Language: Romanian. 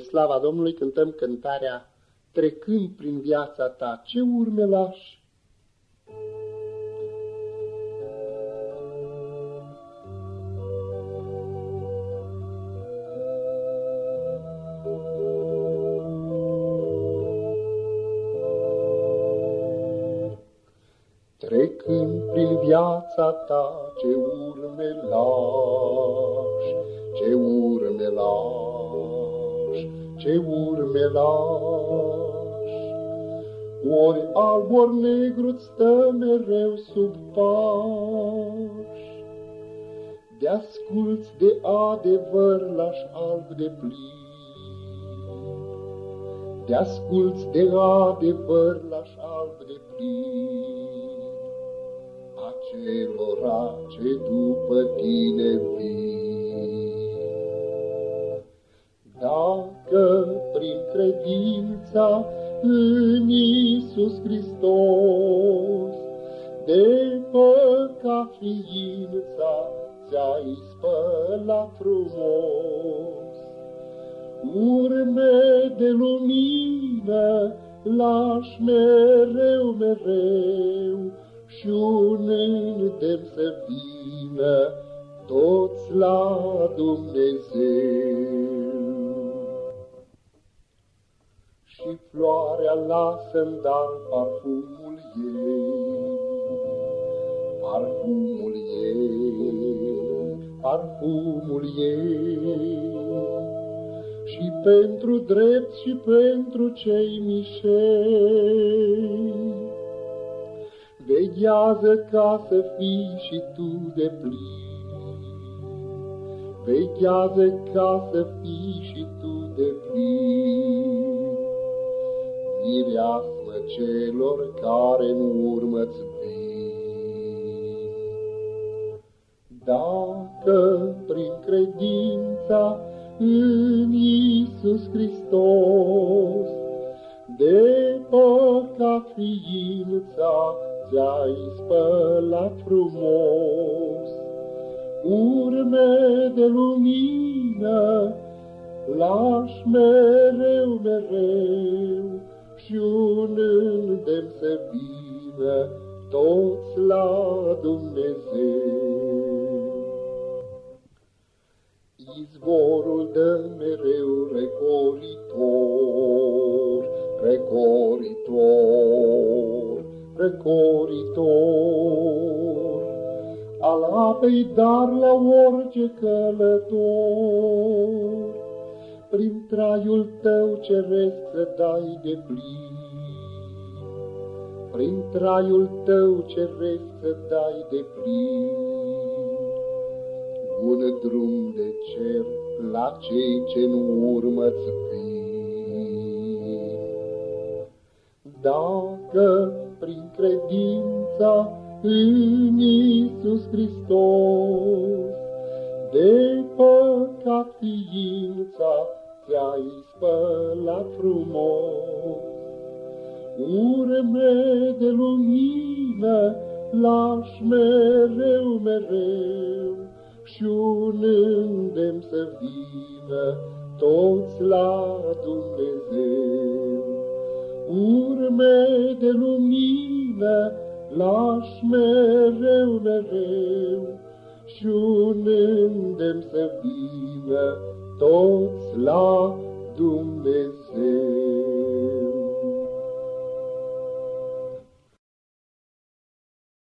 slava Domnului cântăm cântarea Trecând prin viața ta, ce urme lași? Trecând prin viața ta, ce urme lași, ce urme lași, ce urme lași. Ori alb, ori negru stă mereu sub pași, De asculți de adevăr lași alb de plin, De asculți de adevăr lași alb de plin acelora ce după tine vin. Dacă prin credința în Iisus Hristos, de păcat ființa ți-ai spălat frumos, urme de lumină lași mereu, mereu, și un îndemn să vină toți la Dumnezeu. Și floarea lasă-mi dar parfumul ei, parfumul ei, parfumul ei. Și pentru drept și pentru cei mișei, Veghează ca să fii și tu de plin. Veghează ca să fii și tu Mireasmă celor care în urmă-ți vin. Dacă prin credința în Iisus Hristos, de păcat ființa ți-ai spălat frumos. Urme de lumină lași mereu, mereu și un îndemn să vină toți la Dumnezeu. Izvorul dă mereu recoritor, recoritor, răcoritor, al apei dar la orice călător. Prin traiul tău ceresc să dai de plin, prin traiul tău ceresc să dai de plin. Un drum de cer la cei ce nu urmă-ți Dacă prin credința în Iisus Hristos. De păcat ființa ți-ai spălat frumos. Urme de lumină lași mereu, mereu și un îndemn să vină toți la Dumnezeu urme de lumină lași mereu, mereu, și un îndemn să vină toți la Dumnezeu.